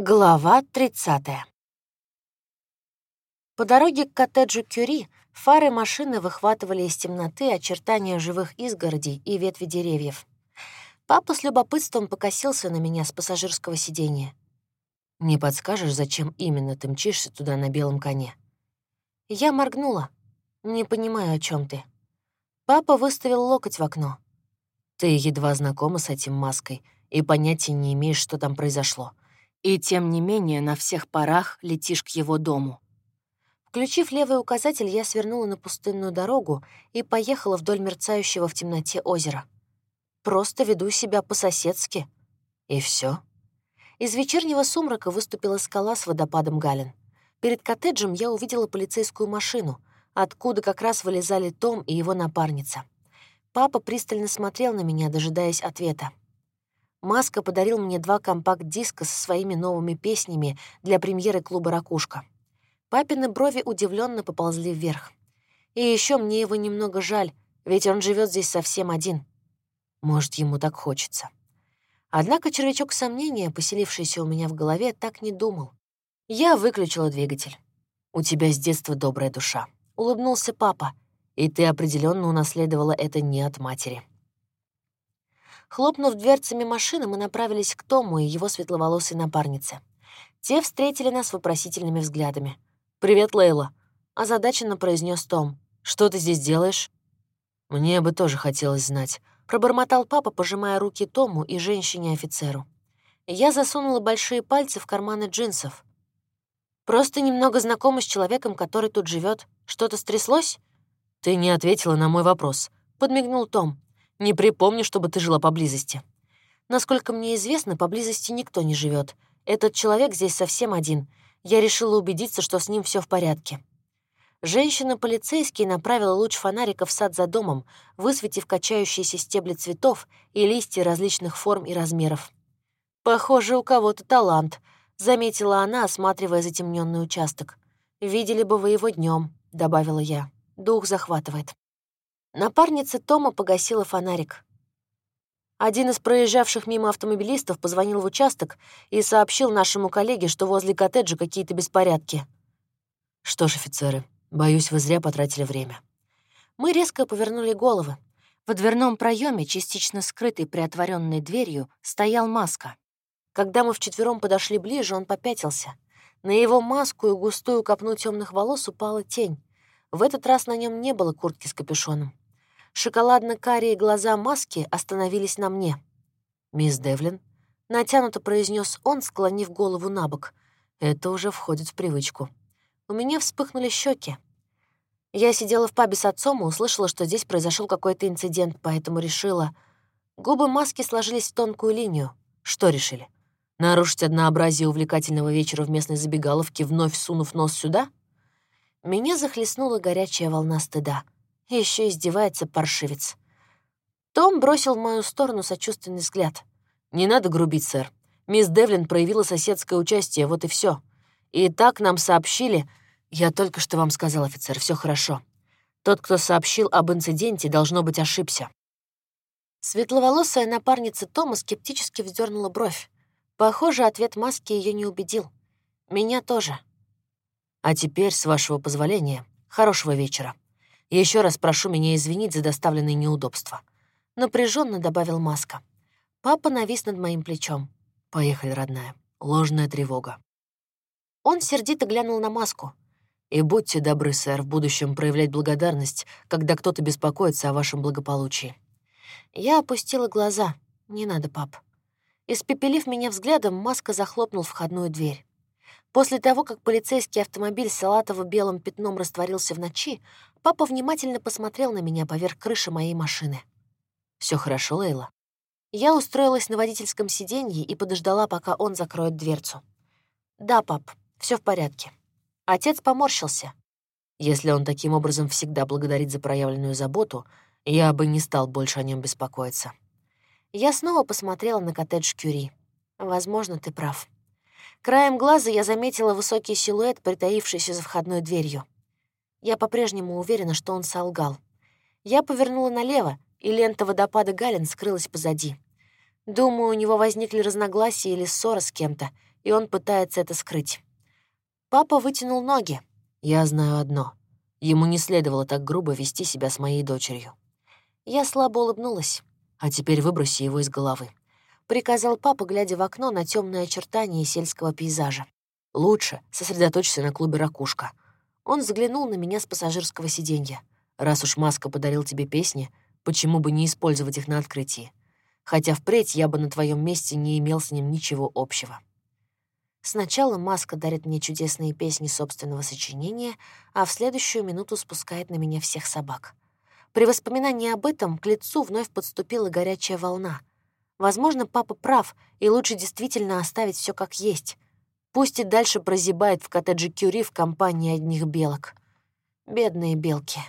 Глава 30. По дороге к коттеджу Кюри фары машины выхватывали из темноты очертания живых изгородей и ветви деревьев. Папа с любопытством покосился на меня с пассажирского сиденья. «Не подскажешь, зачем именно ты мчишься туда на белом коне?» Я моргнула. «Не понимаю, о чем ты». Папа выставил локоть в окно. «Ты едва знакома с этим маской и понятия не имеешь, что там произошло. И тем не менее на всех парах летишь к его дому. Включив левый указатель, я свернула на пустынную дорогу и поехала вдоль мерцающего в темноте озера. Просто веду себя по-соседски. И все. Из вечернего сумрака выступила скала с водопадом Гален. Перед коттеджем я увидела полицейскую машину, откуда как раз вылезали Том и его напарница. Папа пристально смотрел на меня, дожидаясь ответа. Маска подарил мне два компакт-диска со своими новыми песнями для премьеры клуба «Ракушка». Папины брови удивленно поползли вверх. И еще мне его немного жаль, ведь он живет здесь совсем один. Может, ему так хочется. Однако червячок сомнения, поселившийся у меня в голове, так не думал. Я выключила двигатель. «У тебя с детства добрая душа», — улыбнулся папа, «и ты определенно унаследовала это не от матери». Хлопнув дверцами машины, мы направились к Тому и его светловолосой напарнице. Те встретили нас вопросительными взглядами. «Привет, Лейла», — озадаченно произнес Том. «Что ты здесь делаешь?» «Мне бы тоже хотелось знать», — пробормотал папа, пожимая руки Тому и женщине-офицеру. Я засунула большие пальцы в карманы джинсов. «Просто немного знакома с человеком, который тут живет. Что-то стряслось?» «Ты не ответила на мой вопрос», — подмигнул Том. Не припомню, чтобы ты жила поблизости. Насколько мне известно, поблизости никто не живет. Этот человек здесь совсем один. Я решила убедиться, что с ним все в порядке. Женщина-полицейский направила луч фонарика в сад за домом, высветив качающиеся стебли цветов и листья различных форм и размеров. «Похоже, у кого-то талант», — заметила она, осматривая затемненный участок. «Видели бы вы его днем, добавила я. «Дух захватывает». Напарница Тома погасила фонарик. Один из проезжавших мимо автомобилистов позвонил в участок и сообщил нашему коллеге, что возле коттеджа какие-то беспорядки. Что ж, офицеры, боюсь, вы зря потратили время. Мы резко повернули головы. В дверном проеме, частично скрытой приотворенной дверью, стоял маска. Когда мы вчетвером подошли ближе, он попятился. На его маску и густую копну темных волос упала тень. В этот раз на нем не было куртки с капюшоном. Шоколадно-карие глаза маски остановились на мне. «Мисс Девлин», — натянуто произнес он, склонив голову на бок. «Это уже входит в привычку». У меня вспыхнули щеки. Я сидела в пабе с отцом и услышала, что здесь произошел какой-то инцидент, поэтому решила... Губы маски сложились в тонкую линию. Что решили? Нарушить однообразие увлекательного вечера в местной забегаловке, вновь сунув нос сюда? Меня захлестнула горячая волна стыда. Еще издевается паршивец. Том бросил в мою сторону сочувственный взгляд. «Не надо грубить, сэр. Мисс Девлин проявила соседское участие, вот и все. И так нам сообщили... Я только что вам сказал, офицер, все хорошо. Тот, кто сообщил об инциденте, должно быть, ошибся». Светловолосая напарница Тома скептически вздернула бровь. Похоже, ответ маски ее не убедил. Меня тоже. А теперь, с вашего позволения, хорошего вечера. Еще раз прошу меня извинить за доставленные неудобства. Напряженно добавил Маска. Папа навис над моим плечом. Поехали, родная. Ложная тревога. Он сердито глянул на Маску. И будьте добры, сэр, в будущем проявлять благодарность, когда кто-то беспокоится о вашем благополучии. Я опустила глаза. Не надо, пап. Испепелив меня взглядом, Маска захлопнул входную дверь. После того, как полицейский автомобиль с салатово-белым пятном растворился в ночи, папа внимательно посмотрел на меня поверх крыши моей машины. Все хорошо, Лейла?» Я устроилась на водительском сиденье и подождала, пока он закроет дверцу. «Да, пап, все в порядке». Отец поморщился. Если он таким образом всегда благодарит за проявленную заботу, я бы не стал больше о нем беспокоиться. Я снова посмотрела на коттедж Кюри. Возможно, ты прав. Краем глаза я заметила высокий силуэт, притаившийся за входной дверью. Я по-прежнему уверена, что он солгал. Я повернула налево, и лента водопада Галин скрылась позади. Думаю, у него возникли разногласия или ссора с кем-то, и он пытается это скрыть. Папа вытянул ноги. Я знаю одно. Ему не следовало так грубо вести себя с моей дочерью. Я слабо улыбнулась. А теперь выброси его из головы. Приказал папа, глядя в окно на темные очертания сельского пейзажа. Лучше сосредоточься на клубе «Ракушка». Он взглянул на меня с пассажирского сиденья. Раз уж Маска подарил тебе песни, почему бы не использовать их на открытии? Хотя впредь я бы на твоем месте не имел с ним ничего общего. Сначала Маска дарит мне чудесные песни собственного сочинения, а в следующую минуту спускает на меня всех собак. При воспоминании об этом к лицу вновь подступила горячая волна. Возможно, папа прав, и лучше действительно оставить все как есть. Пусть и дальше прозябает в коттедже Кюри в компании одних белок. Бедные белки.